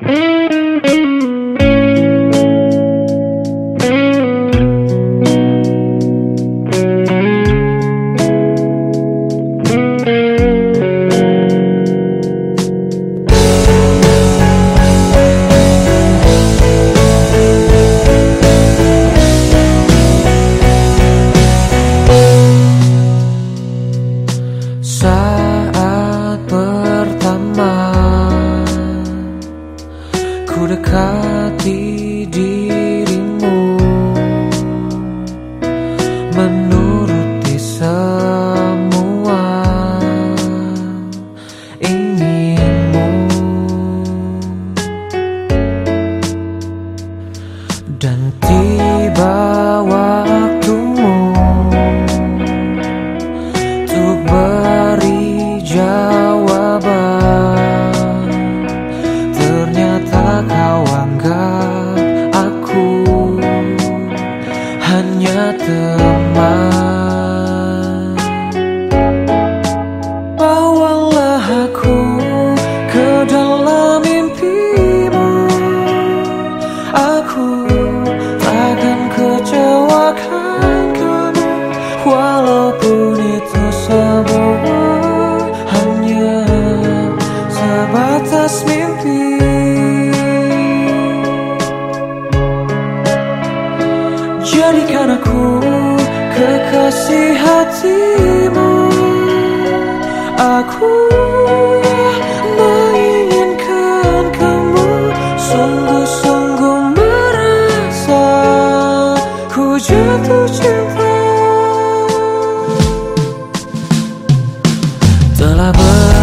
Mm-hmm. Mendekati dirimu Menuruti semua inginmu. Dan tiba 듯. Hatimu. Aku menginginkan kamu Sungguh-sungguh merasa Ku jatuh cinta. Telah ber